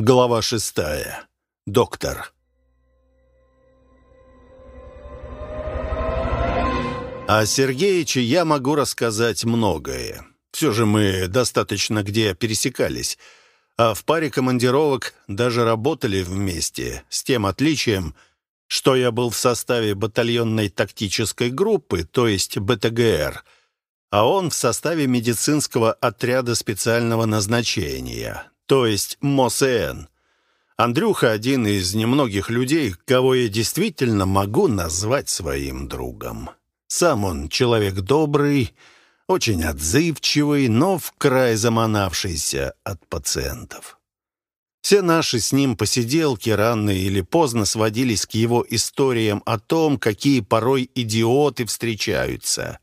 Глава шестая. Доктор. О Сергеиче я могу рассказать многое. Все же мы достаточно где пересекались, а в паре командировок даже работали вместе, с тем отличием, что я был в составе батальонной тактической группы, то есть БТГР, а он в составе медицинского отряда специального назначения, то есть МОСН. Андрюха один из немногих людей, кого я действительно могу назвать своим другом. Сам он человек добрый, очень отзывчивый, но в край заманавшийся от пациентов. Все наши с ним посиделки рано или поздно сводились к его историям о том, какие порой идиоты встречаются.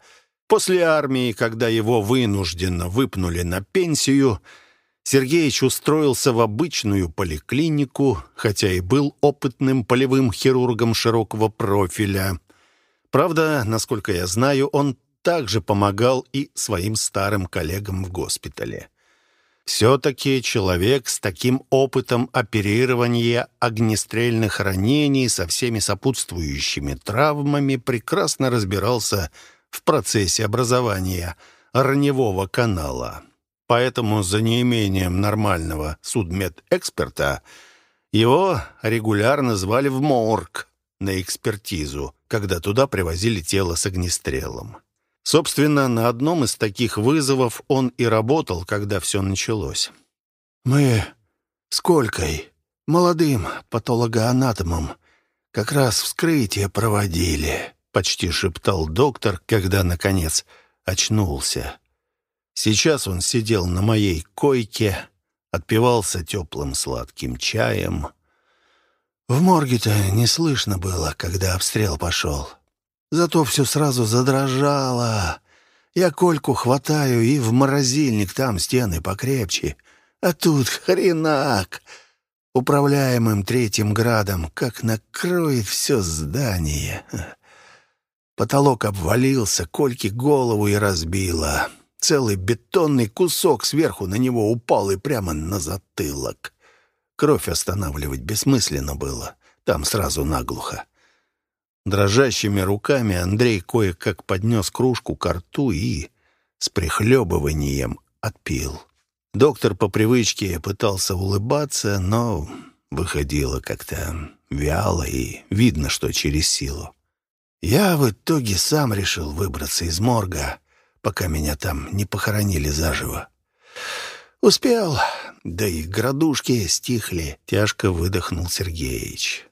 После армии, когда его вынужденно выпнули на пенсию – Сергеич устроился в обычную поликлинику, хотя и был опытным полевым хирургом широкого профиля. Правда, насколько я знаю, он также помогал и своим старым коллегам в госпитале. Все-таки человек с таким опытом оперирования огнестрельных ранений со всеми сопутствующими травмами прекрасно разбирался в процессе образования раневого канала. Поэтому за неимением нормального судмедэксперта его регулярно звали в морг на экспертизу, когда туда привозили тело с огнестрелом. Собственно, на одном из таких вызовов он и работал, когда все началось. «Мы с Колькой, молодым патологоанатомом, как раз вскрытие проводили», — почти шептал доктор, когда, наконец, очнулся. Сейчас он сидел на моей койке, отпивался теплым сладким чаем. В морге-то не слышно было, когда обстрел пошел. Зато все сразу задрожало. Я Кольку хватаю и в морозильник, там стены покрепче. А тут хренак! Управляемым третьим градом, как накроет все здание. Потолок обвалился, Кольке голову и разбило. Целый бетонный кусок сверху на него упал и прямо на затылок. Кровь останавливать бессмысленно было. Там сразу наглухо. Дрожащими руками Андрей кое-как поднес кружку к рту и с прихлебыванием отпил. Доктор по привычке пытался улыбаться, но выходило как-то вяло и видно, что через силу. Я в итоге сам решил выбраться из морга пока меня там не похоронили заживо. Успел, да и градушки стихли, тяжко выдохнул Сергеич.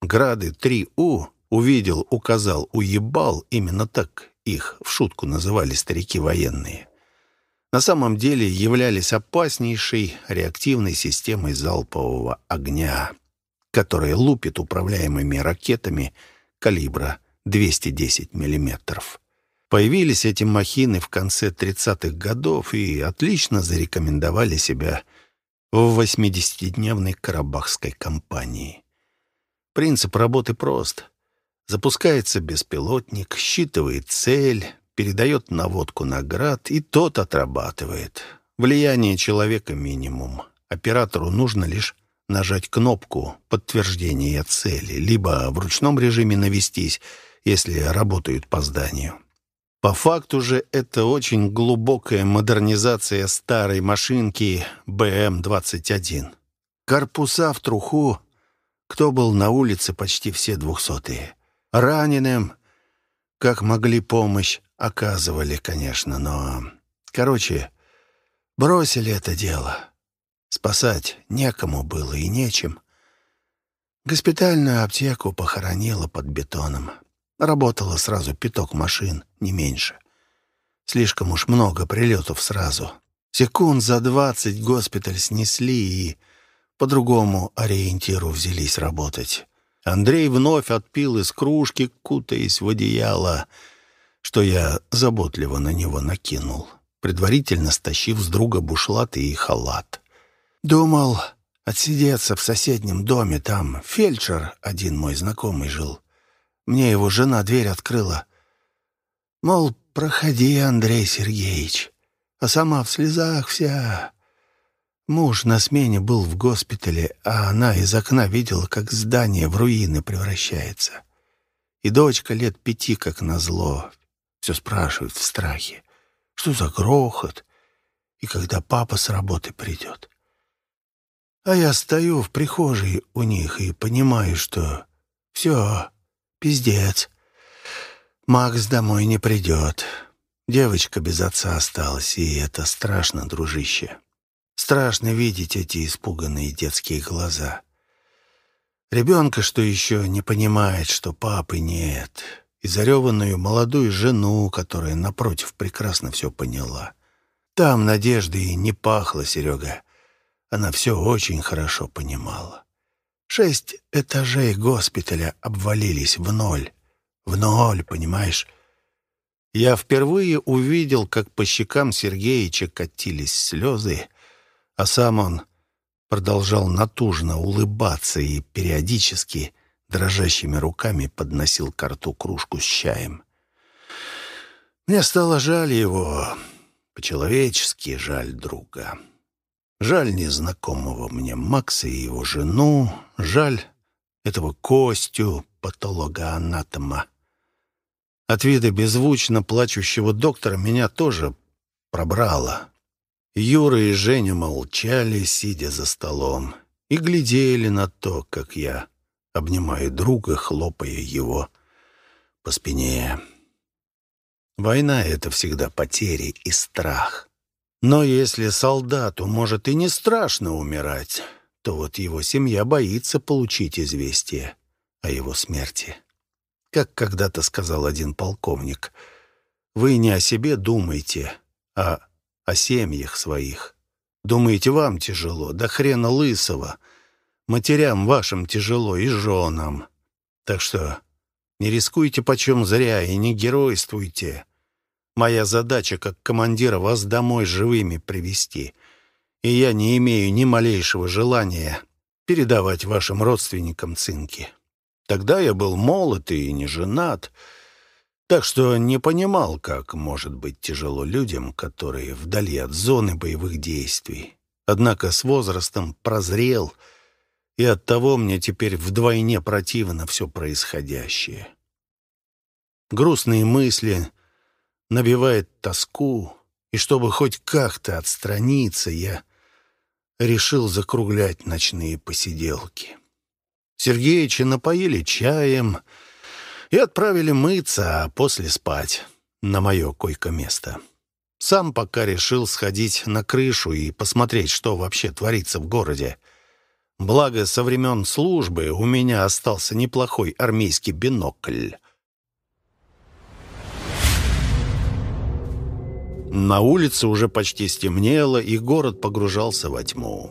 Грады 3У увидел, указал, уебал, именно так их в шутку называли старики военные. На самом деле являлись опаснейшей реактивной системой залпового огня, которая лупит управляемыми ракетами калибра 210 миллиметров. Появились эти махины в конце 30-х годов и отлично зарекомендовали себя в 80-дневной карабахской кампании. Принцип работы прост. Запускается беспилотник, считывает цель, передает наводку наград, и тот отрабатывает. Влияние человека минимум. Оператору нужно лишь нажать кнопку подтверждения цели, либо в ручном режиме навестись, если работают по зданию. По факту же это очень глубокая модернизация старой машинки БМ-21. Корпуса в труху, кто был на улице, почти все двухсотые. Раненым, как могли помощь, оказывали, конечно, но... Короче, бросили это дело. Спасать некому было и нечем. Госпитальную аптеку похоронила под бетоном. Работало сразу пяток машин, не меньше. Слишком уж много прилетов сразу. Секунд за двадцать госпиталь снесли и по другому ориентиру взялись работать. Андрей вновь отпил из кружки, кутаясь в одеяло, что я заботливо на него накинул, предварительно стащив с друга бушлат и халат. Думал отсидеться в соседнем доме, там фельдшер один мой знакомый жил. Мне его жена дверь открыла. Мол, проходи, Андрей Сергеевич. А сама в слезах вся. Муж на смене был в госпитале, а она из окна видела, как здание в руины превращается. И дочка лет пяти, как назло, все спрашивает в страхе. Что за грохот? И когда папа с работы придет? А я стою в прихожей у них и понимаю, что все, пиздец. Макс домой не придет. Девочка без отца осталась, и это страшно, дружище. Страшно видеть эти испуганные детские глаза. Ребенка, что еще не понимает, что папы нет, и зареванную молодую жену, которая, напротив, прекрасно все поняла. Там надежды и не пахло, Серега. Она все очень хорошо понимала. Шесть этажей госпиталя обвалились в ноль. В ноль, понимаешь? Я впервые увидел, как по щекам Сергеича катились слезы, а сам он продолжал натужно улыбаться и периодически дрожащими руками подносил к рту кружку с чаем. Мне стало жаль его, по-человечески жаль друга. Жаль незнакомого мне Макса и его жену, жаль этого Костю, патолога-анатома. От вида беззвучно плачущего доктора меня тоже пробрало. Юра и Женя молчали, сидя за столом, и глядели на то, как я обнимаю друга, хлопая его по спине. Война — это всегда потери и страх. Но если солдату, может, и не страшно умирать, то вот его семья боится получить известие о его смерти. Как когда-то сказал один полковник, «Вы не о себе думайте, а о семьях своих. Думаете, вам тяжело? Да хрена лысого. Матерям вашим тяжело и женам. Так что не рискуйте почем зря и не геройствуйте. Моя задача как командира вас домой живыми привести, и я не имею ни малейшего желания передавать вашим родственникам цинки. Тогда я был молод и не женат, — так что не понимал, как может быть тяжело людям, которые вдали от зоны боевых действий. Однако с возрастом прозрел, и оттого мне теперь вдвойне противно все происходящее. Грустные мысли набивает тоску, и чтобы хоть как-то отстраниться, я решил закруглять ночные посиделки. Сергеича напоили чаем — и отправили мыться, а после спать на мое койко-место. Сам пока решил сходить на крышу и посмотреть, что вообще творится в городе. Благо, со времен службы у меня остался неплохой армейский бинокль. На улице уже почти стемнело, и город погружался во тьму.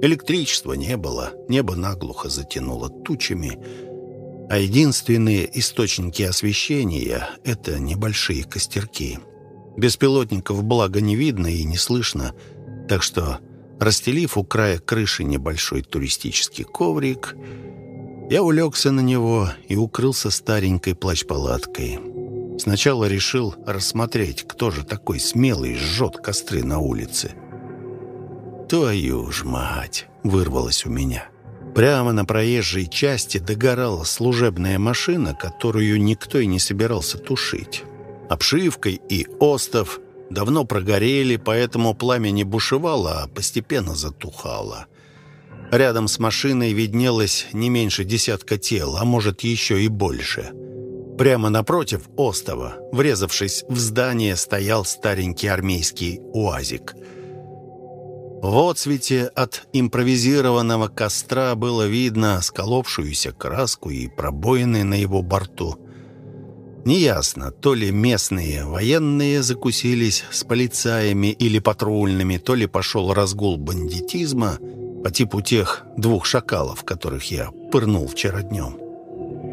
Электричества не было, небо наглухо затянуло тучами — а единственные источники освещения — это небольшие костерки. Беспилотников благо не видно и не слышно, так что, расстелив у края крыши небольшой туристический коврик, я улегся на него и укрылся старенькой плащ-палаткой. Сначала решил рассмотреть, кто же такой смелый жжет костры на улице. «Твою ж мать!» — вырвалось у меня. Прямо на проезжей части догорала служебная машина, которую никто и не собирался тушить. Обшивкой и остов давно прогорели, поэтому пламя не бушевало, а постепенно затухало. Рядом с машиной виднелось не меньше десятка тел, а может еще и больше. Прямо напротив остова, врезавшись в здание, стоял старенький армейский УАЗик – в отсвете от импровизированного костра было видно сколовшуюся краску и пробоины на его борту. Неясно, то ли местные военные закусились с полицаями или патрульными, то ли пошел разгул бандитизма по типу тех двух шакалов, которых я пырнул вчера днем.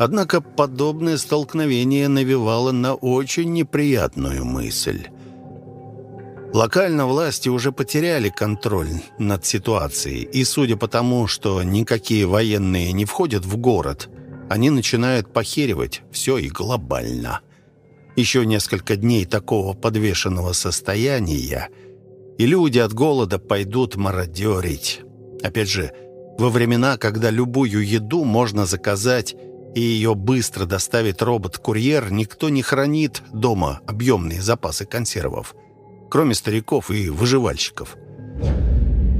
Однако подобное столкновение навевало на очень неприятную мысль – Локально власти уже потеряли контроль над ситуацией, и судя по тому, что никакие военные не входят в город, они начинают похеривать все и глобально. Еще несколько дней такого подвешенного состояния, и люди от голода пойдут мародерить. Опять же, во времена, когда любую еду можно заказать и ее быстро доставит робот-курьер, никто не хранит дома объемные запасы консервов, кроме стариков и выживальщиков.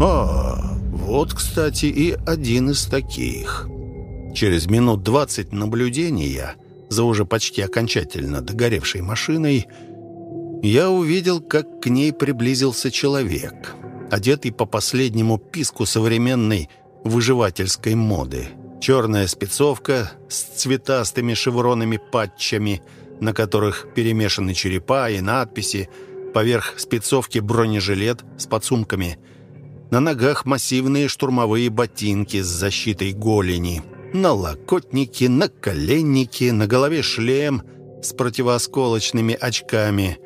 А, вот, кстати, и один из таких. Через минут двадцать наблюдения за уже почти окончательно догоревшей машиной я увидел, как к ней приблизился человек, одетый по последнему писку современной выживательской моды – черная спецовка с цветастыми шевронами патчами, на которых перемешаны черепа и надписи, поверх спецовки бронежилет с подсумками. На ногах массивные штурмовые ботинки с защитой голени, на локотники, на голове шлем с противоосколочными очками,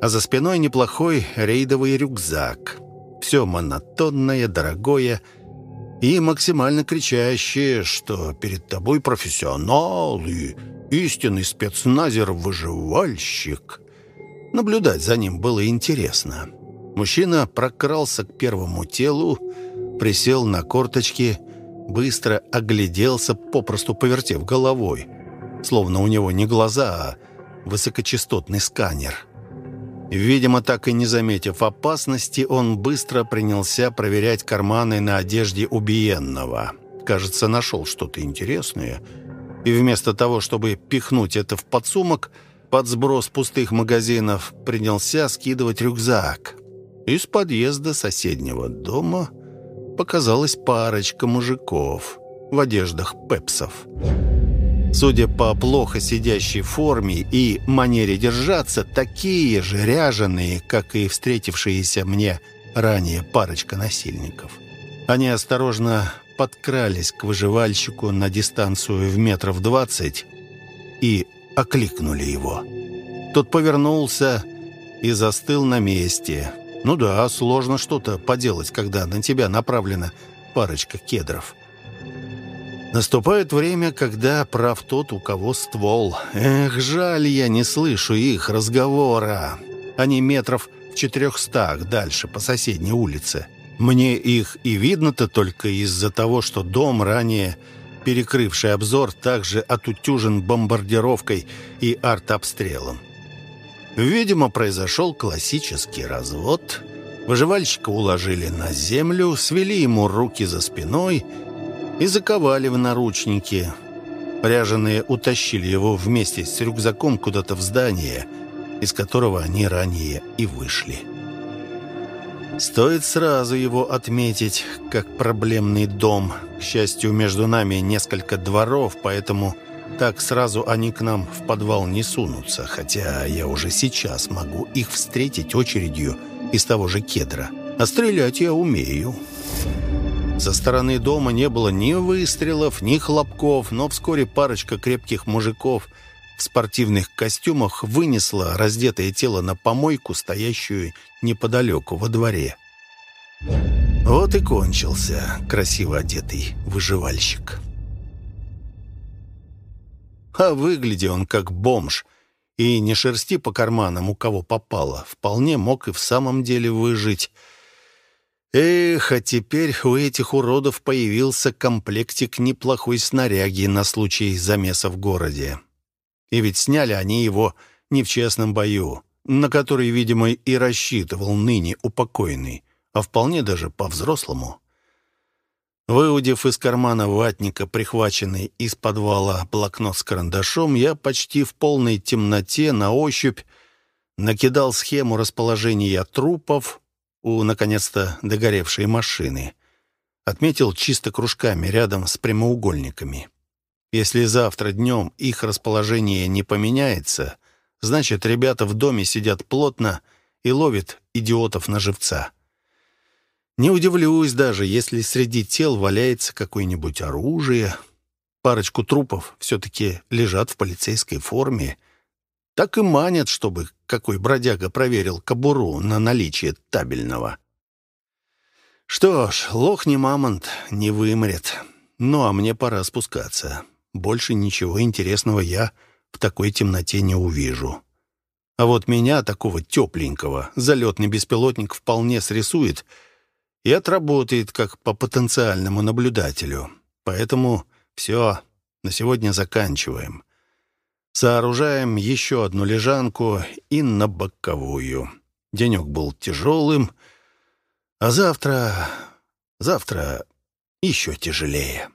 а за спиной неплохой рейдовый рюкзак. Все монотонное, дорогое, и максимально кричащие, что перед тобой профессионал и истинный спецназер-выживальщик. Наблюдать за ним было интересно. Мужчина прокрался к первому телу, присел на корточки, быстро огляделся, попросту повертев головой, словно у него не глаза, а высокочастотный сканер. Видимо, так и не заметив опасности, он быстро принялся проверять карманы на одежде убиенного. Кажется, нашел что-то интересное. И вместо того, чтобы пихнуть это в подсумок, под сброс пустых магазинов принялся скидывать рюкзак. Из подъезда соседнего дома показалась парочка мужиков в одеждах пепсов. Судя по плохо сидящей форме и манере держаться, такие же ряженые, как и встретившиеся мне ранее парочка насильников. Они осторожно подкрались к выживальщику на дистанцию в метров двадцать и окликнули его. Тот повернулся и застыл на месте. Ну да, сложно что-то поделать, когда на тебя направлена парочка кедров. Наступает время, когда прав тот, у кого ствол. Эх, жаль, я не слышу их разговора. Они метров в четырехстах дальше, по соседней улице. Мне их и видно-то только из-за того, что дом, ранее перекрывший обзор, также отутюжен бомбардировкой и артобстрелом. Видимо, произошел классический развод. Выживальщика уложили на землю, свели ему руки за спиной – и заковали в наручники. Ряженые утащили его вместе с рюкзаком куда-то в здание, из которого они ранее и вышли. Стоит сразу его отметить, как проблемный дом. К счастью, между нами несколько дворов, поэтому так сразу они к нам в подвал не сунутся, хотя я уже сейчас могу их встретить очередью из того же кедра. А стрелять я умею. Со стороны дома не было ни выстрелов, ни хлопков, но вскоре парочка крепких мужиков в спортивных костюмах вынесла раздетое тело на помойку, стоящую неподалеку во дворе. Вот и кончился красиво одетый выживальщик. А выглядел он как бомж, и не шерсти по карманам у кого попало, вполне мог и в самом деле выжить – Эх, а теперь у этих уродов появился комплектик неплохой снаряги на случай замеса в городе. И ведь сняли они его не в честном бою, на который, видимо, и рассчитывал ныне упокойный, а вполне даже по-взрослому. Выудив из кармана ватника, прихваченный из подвала блокнот с карандашом, я почти в полной темноте на ощупь накидал схему расположения трупов, у, наконец-то, догоревшей машины. Отметил чисто кружками рядом с прямоугольниками. Если завтра днем их расположение не поменяется, значит, ребята в доме сидят плотно и ловят идиотов на живца. Не удивлюсь даже, если среди тел валяется какое-нибудь оружие. Парочку трупов все-таки лежат в полицейской форме — так и манят, чтобы какой бродяга проверил кобуру на наличие табельного. Что ж, лох не мамонт, не вымрет. Ну, а мне пора спускаться. Больше ничего интересного я в такой темноте не увижу. А вот меня, такого тепленького, залетный беспилотник вполне срисует и отработает как по потенциальному наблюдателю. Поэтому все, на сегодня заканчиваем. Сооружаем еще одну лежанку и на боковую. Денек был тяжелым, а завтра... завтра еще тяжелее.